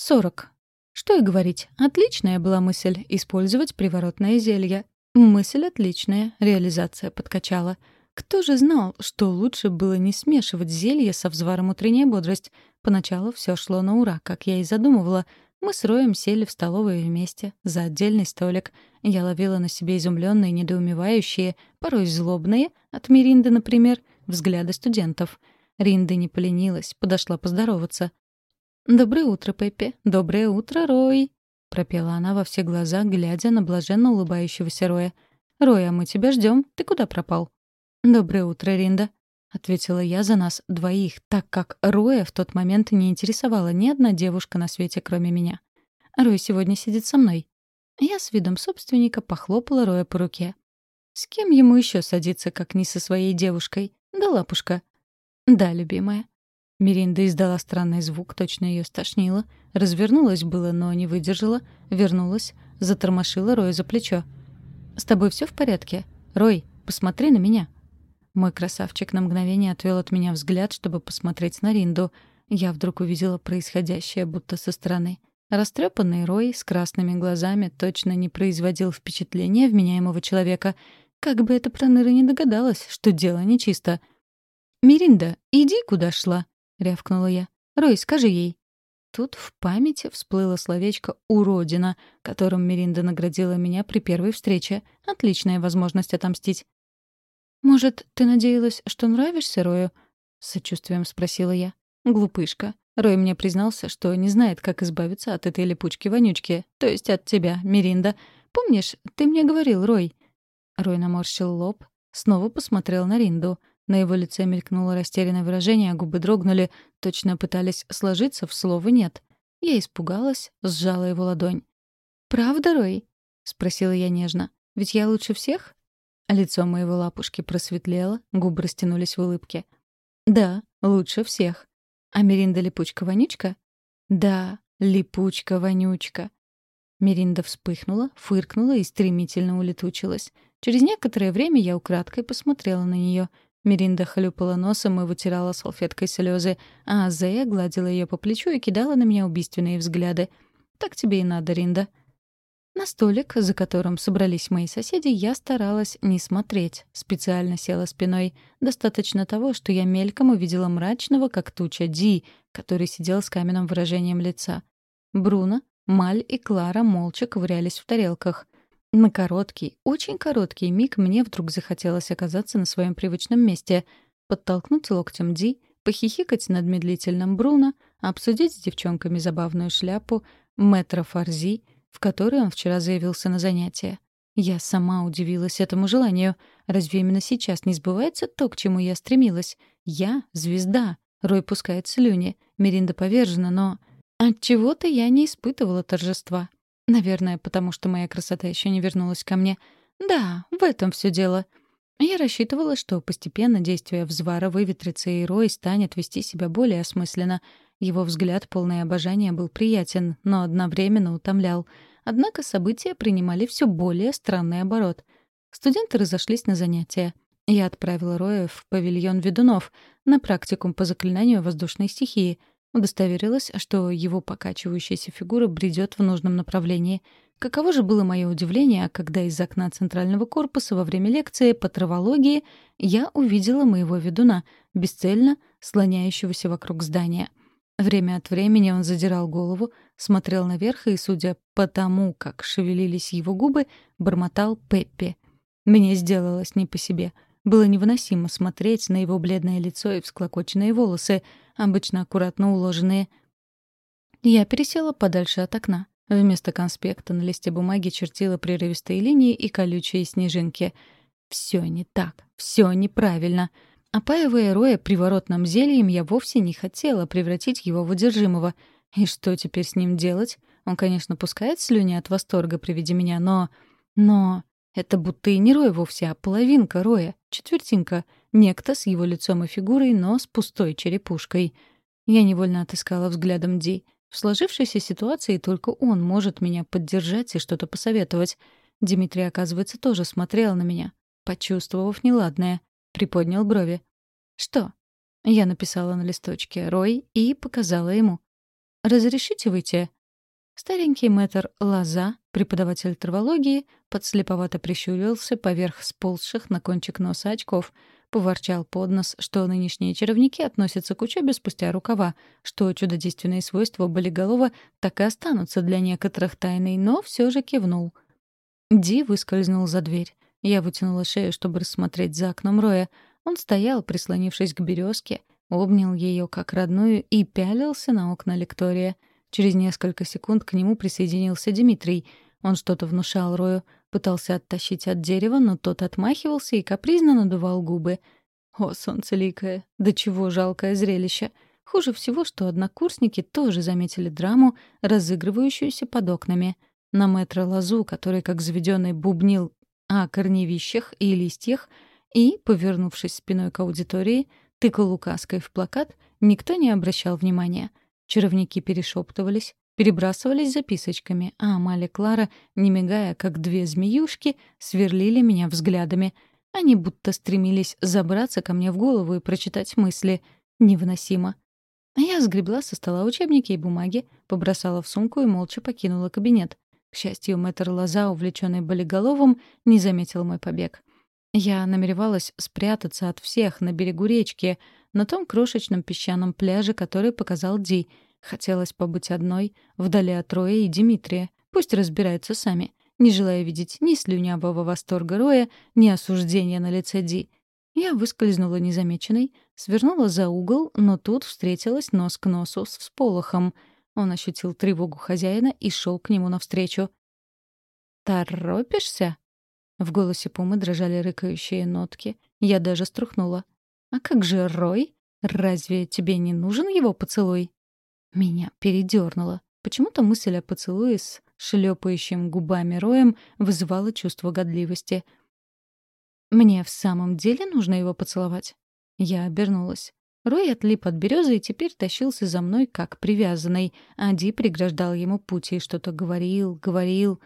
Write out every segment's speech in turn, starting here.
40. Что и говорить, отличная была мысль — использовать приворотное зелье. Мысль отличная, реализация подкачала. Кто же знал, что лучше было не смешивать зелье со взваром утренняя бодрость? Поначалу все шло на ура, как я и задумывала. Мы с Роем сели в столовую вместе, за отдельный столик. Я ловила на себе изумленные, недоумевающие, порой злобные, от Миринды, например, взгляды студентов. Ринда не поленилась, подошла поздороваться. «Доброе утро, Пеппи. Доброе утро, Рой!» — пропела она во все глаза, глядя на блаженно улыбающегося Роя. «Рой, а мы тебя ждем. Ты куда пропал?» «Доброе утро, Ринда», — ответила я за нас двоих, так как Роя в тот момент не интересовала ни одна девушка на свете, кроме меня. «Рой сегодня сидит со мной». Я с видом собственника похлопала Роя по руке. «С кем ему еще садиться, как не со своей девушкой? Да, лапушка?» «Да, любимая», Миринда издала странный звук, точно ее стошнило. Развернулась было, но не выдержала. Вернулась, затормошила Роя за плечо. «С тобой все в порядке? Рой, посмотри на меня». Мой красавчик на мгновение отвел от меня взгляд, чтобы посмотреть на Ринду. Я вдруг увидела происходящее будто со стороны. Растрепанный Рой с красными глазами точно не производил впечатления вменяемого человека. Как бы эта проныра не догадалась, что дело нечисто. «Миринда, иди, куда шла!» — рявкнула я. «Рой, скажи ей». Тут в памяти всплыло словечко «уродина», которым Миринда наградила меня при первой встрече. Отличная возможность отомстить. «Может, ты надеялась, что нравишься Рою?» — с сочувствием спросила я. «Глупышка. Рой мне признался, что не знает, как избавиться от этой липучки-вонючки, то есть от тебя, Миринда. Помнишь, ты мне говорил, Рой?» Рой наморщил лоб, снова посмотрел на Ринду. На его лице мелькнуло растерянное выражение, а губы дрогнули, точно пытались сложиться в слово «нет». Я испугалась, сжала его ладонь. «Правда, Рой?» — спросила я нежно. «Ведь я лучше всех?» Лицо моего лапушки просветлело, губы растянулись в улыбке. «Да, лучше всех. А Меринда липучка-вонючка?» «Да, липучка-вонючка». Меринда вспыхнула, фыркнула и стремительно улетучилась. Через некоторое время я украдкой посмотрела на нее — Миринда хлюпала носом и вытирала салфеткой слезы, а Зея гладила ее по плечу и кидала на меня убийственные взгляды. «Так тебе и надо, Ринда». На столик, за которым собрались мои соседи, я старалась не смотреть. Специально села спиной. Достаточно того, что я мельком увидела мрачного, как туча, Ди, который сидел с каменным выражением лица. Бруно, Маль и Клара молча ковырялись в тарелках — на короткий, очень короткий миг мне вдруг захотелось оказаться на своем привычном месте, подтолкнуть локтем Ди, похихикать над медлительным Бруно, обсудить с девчонками забавную шляпу мэтра Фарзи, в которой он вчера заявился на занятия. Я сама удивилась этому желанию. Разве именно сейчас не сбывается то, к чему я стремилась? Я — звезда. Рой пускает слюни. Меринда повержена, но... от чего то я не испытывала торжества. Наверное, потому что моя красота еще не вернулась ко мне. Да, в этом все дело. Я рассчитывала, что постепенно действие взвара выветрится, и Рой станет вести себя более осмысленно. Его взгляд, полный обожания, был приятен, но одновременно утомлял. Однако события принимали все более странный оборот. Студенты разошлись на занятия. Я отправила Роя в павильон ведунов на практикум по заклинанию воздушной стихии — Удостоверилась, что его покачивающаяся фигура бредет в нужном направлении. Каково же было мое удивление, когда из окна центрального корпуса во время лекции по травологии я увидела моего ведуна, бесцельно слоняющегося вокруг здания. Время от времени он задирал голову, смотрел наверх и, судя по тому, как шевелились его губы, бормотал Пеппи. Мне сделалось не по себе — было невыносимо смотреть на его бледное лицо и всклокоченные волосы, обычно аккуратно уложенные. Я пересела подальше от окна. Вместо конспекта на листе бумаги чертила прерывистые линии и колючие снежинки. Все не так, все неправильно. Опаивая Роя приворотным зельем, я вовсе не хотела превратить его в одержимого. И что теперь с ним делать? Он, конечно, пускает слюни от восторга при виде меня, но... Но... Это будто и не Рой вовсе, а половинка Роя, четвертинка. Некто с его лицом и фигурой, но с пустой черепушкой. Я невольно отыскала взглядом Ди. В сложившейся ситуации только он может меня поддержать и что-то посоветовать. Дмитрий, оказывается, тоже смотрел на меня, почувствовав неладное. Приподнял брови. «Что?» Я написала на листочке «Рой» и показала ему. Разрешите выйти?» Старенький мэтр Лоза, преподаватель травологии, подслеповато прищурился поверх сползших на кончик носа очков, поворчал под нос, что нынешние чаровники относятся к учебе спустя рукава, что чудодейственные свойства болиголова так и останутся для некоторых тайной, но все же кивнул. Ди выскользнул за дверь. Я вытянула шею, чтобы рассмотреть за окном Роя. Он стоял, прислонившись к березке, обнял ее как родную и пялился на окна лектория — Через несколько секунд к нему присоединился Дмитрий. Он что-то внушал Рою, пытался оттащить от дерева, но тот отмахивался и капризно надувал губы. О, солнцеликое, да чего жалкое зрелище! Хуже всего, что однокурсники тоже заметили драму, разыгрывающуюся под окнами. На мэтра Лазу, который как заведенный бубнил о корневищах и листьях, и, повернувшись спиной к аудитории, тыкал указкой в плакат, никто не обращал внимания — Чаровники перешептывались, перебрасывались записочками, а Амаль и Клара, не мигая, как две змеюшки, сверлили меня взглядами. Они будто стремились забраться ко мне в голову и прочитать мысли. Невыносимо. А я сгребла со стола учебники и бумаги, побросала в сумку и молча покинула кабинет. К счастью, мэтр Лоза, увлеченный болиголовым, не заметил мой побег. Я намеревалась спрятаться от всех на берегу речки, на том крошечном песчаном пляже, который показал Ди. Хотелось побыть одной, вдали от Роя и Дмитрия. Пусть разбираются сами, не желая видеть ни слюнявого восторга Роя, ни осуждения на лице Ди. Я выскользнула незамеченной, свернула за угол, но тут встретилась нос к носу с всполохом. Он ощутил тревогу хозяина и шел к нему навстречу. «Торопишься?» В голосе Пумы дрожали рыкающие нотки. Я даже струхнула. «А как же Рой? Разве тебе не нужен его поцелуй?» Меня передернуло. Почему-то мысль о поцелуе с шлепающим губами Роем вызывала чувство годливости. «Мне в самом деле нужно его поцеловать?» Я обернулась. Рой отлип от березы и теперь тащился за мной как привязанный, а Ди преграждал ему путь и что-то говорил, говорил.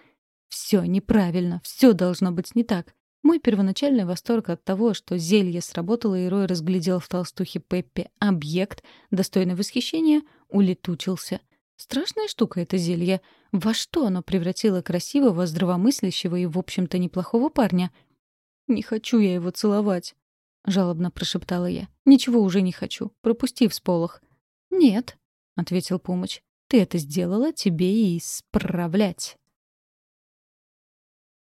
Все неправильно, все должно быть не так. Мой первоначальный восторг от того, что зелье сработало, и Рой разглядел в толстухе Пеппи объект, достойный восхищения, улетучился. Страшная штука это зелье. Во что оно превратило красивого, здравомыслящего и, в общем-то, неплохого парня? «Не хочу я его целовать», — жалобно прошептала я. «Ничего уже не хочу. Пропусти всполох». «Нет», — ответил Пумыч. «Ты это сделала, тебе и исправлять».